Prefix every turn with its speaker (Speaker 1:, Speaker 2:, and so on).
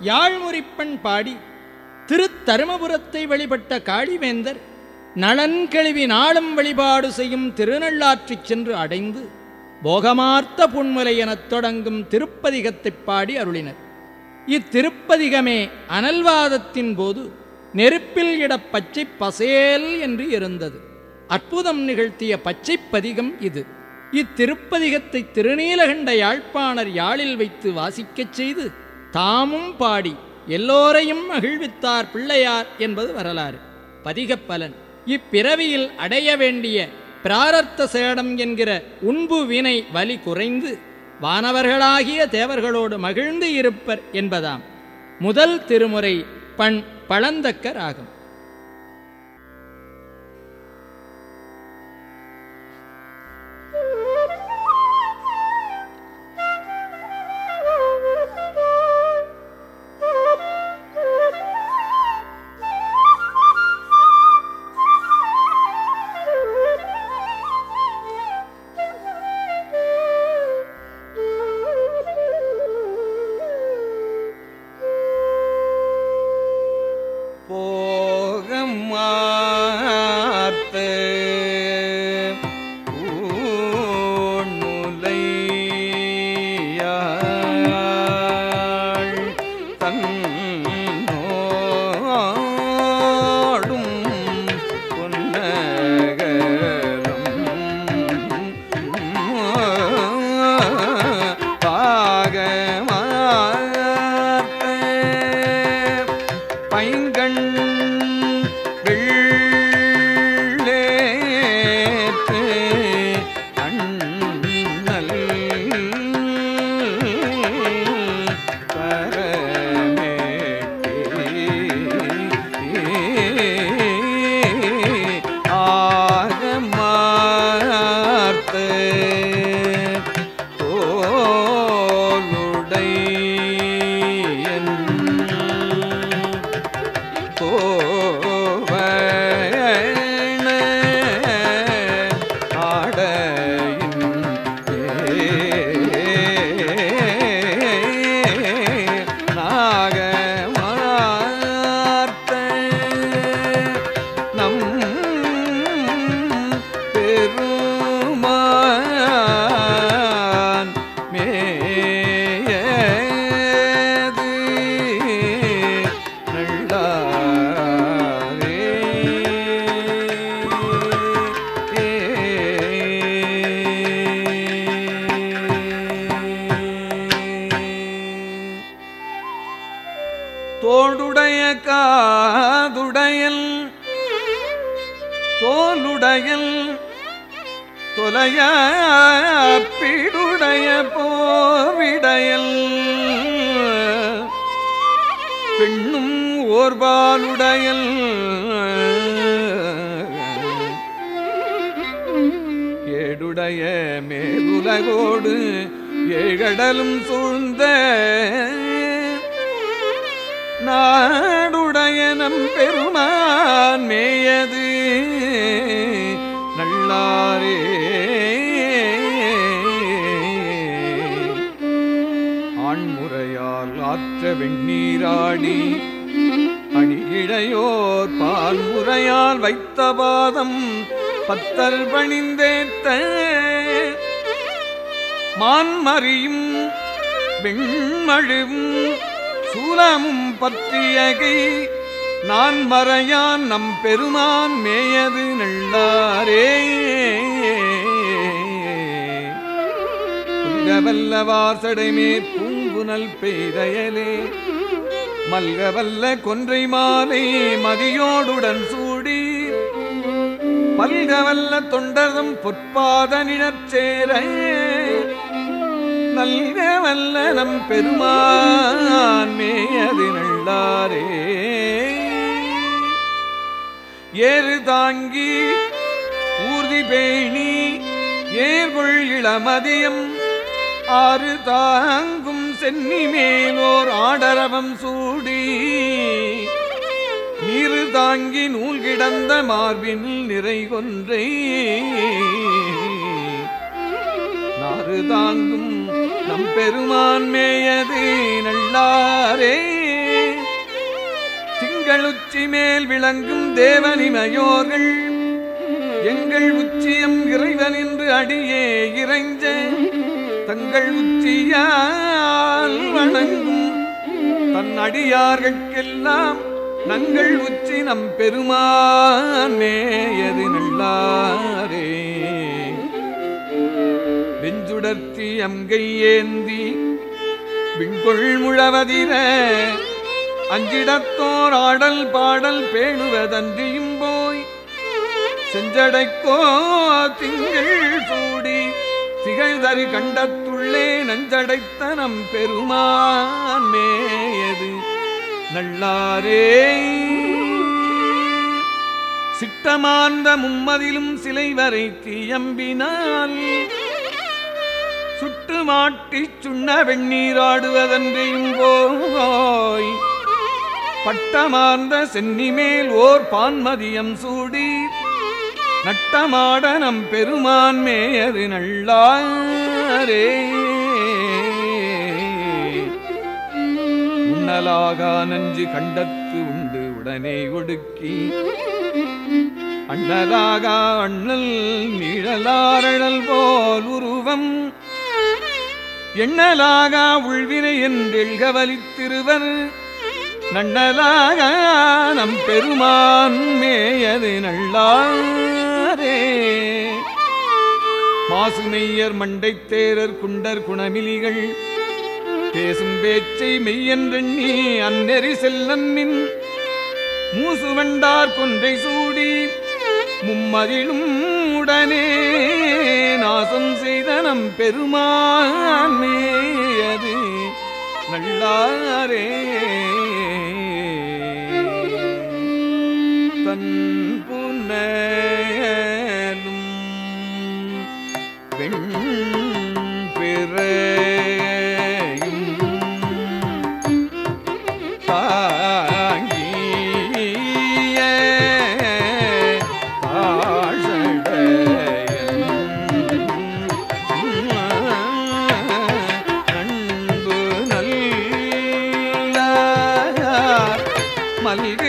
Speaker 1: யாழ்முறிப்பெண் பாடி திருத்தருமபுரத்தை வழிபட்ட காளிவேந்தர் நலன் நாளும் வழிபாடு செய்யும் திருநள்ளாற்றிச் சென்று அடைந்து போகமார்த்த புன்முலை எனத் தொடங்கும் திருப்பதிகத்தைப் பாடி அருளினர். இத்திருப்பதிகமே அனல்வாதத்தின் போது நெருப்பில் இட பச்சை பசேல் என்று இருந்தது. அற்புதம் நிகழ்த்திய பச்சைப்பதிகம் இது. இத்திருப்பதிகத்தை திருநீலகண்ட யாழ்ப்பாணர் யாழில் வைத்து வாசிக்கச் செய்து தாமும் பாடி எல்லோரையும் மகிழ்வித்தார் பிள்ளையார் என்பது வரலாறு. பதிகப்பலன். இப்பிறவியில் அடைய வேண்டிய பிராரத்த சேடம் என்கிற உண்பு வினை வலி குறைந்து வானவர்களாகிய தேவர்களோடு மகிழ்ந்து இருப்பர் என்பதாம். முதல் திருமுறை பண் பழந்தக்க ராகம்
Speaker 2: đây காதுடையல் தோலுடையல் தொலைய பிடுடைய போவிடையல். பெண்ணும் ஓர்பாலுடையல் ஏடுடைய மேலுலகோடு ஏழடலும் சூழ்ந்த நான் நம் பெருமான் மேயது. நல்லாரே. ஆண்முறையால் ஆற்ற வெண்ணீராடி அணியிழையோர் பால் முறையால் வைத்த பாதம் பத்தர் பணிந்தேத்த. மான்மறியும் வெண்மழுவும் சூலமும் பற்றியகை நான் மறையான் நம் பெருமான் மேயது நல்லாரே. புல்கவல்ல வாசடைமே பூங்குனல் பெய்தயலே. மல்கவல்ல கொன்றை மாலை மதியோடுடன் சூடி. பல்கவல்ல தொண்டரும் பொற்பாத நிழற்சேர நல்கவல்ல நம் பெருமான் மேயது நல்லாரே. ஏறு தாங்கி ஊர்தி பேணி ஏர்கொள் இளமதியம். ஆறு தாங்கும் சென்னி மேலோர் ஆடரவம் சூடி. நீரு தாங்கி நூல் கிடந்த மார்பின் நிறை கொன்றை. நாறு தாங்கும் நம் பெருமான் மேயது நல்லாரே. எங்கள் உச்சி மேல் விளங்கும் தேவனிமையோர்கள். எங்கள் உச்சியம் இறைவன் என்று அடியே இறைஞ்ச தங்கள் உச்சியால் வணங்கும். தன் அடியார்கட்கெல்லாம் நங்கள் உச்சி நம் பெருமான் மேயது நல்லாரே. வெஞ்சுடர்த்தி அங்கை ஏந்தி விண்கொள் முழவதிர அஞ்சிடத்தோர் ஆடல் பாடல் பேணுவதன்றியும் போய் செஞ்சடைக்கோ திங்கள் சூடி திகழ்தரு கண்டத்துள்ளே நஞ்சடைத்த நம் பெருமான் மேயது. நல்லாரே. சிட்டமார்ந்த மும்மதிலும் சிலை வரை தீயம்பினால் சுட்டு மாட்டிச் சுண்ண வெண்ணீராடுவதன்றையும் போய் பட்டமார்ந்த சென்னிமேல் ஓர் பான்மதியம் சூடி நட்டமாட நம் பெருமான் மேயது நல்லாரே. உண்ணலாகா நஞ்சு கண்டத்து உண்டு உடனே ஒடுக்கி அண்ணலாகா அண்ணல் நீழலாரழல் போல் உருவம். எண்ணலாகா உள்வினை என்றெழ்கவலித்திருவர் நன்னலாக நம் பெருமான் மேயது நல்லாரே. மாசுமெய்யர் மண்டைத்தேரர் குண்டர் குணமிலிகள் பேசும் பேச்சை மெய்யென்றெண்ணி அந்நெறி செல்லன்னின் மூசுவண்டார் கொன்றை சூடி மும்மதிலும் உடனே நாசம் செய்த நம் பெருமான் மேயது. நல்லாரே നൽകി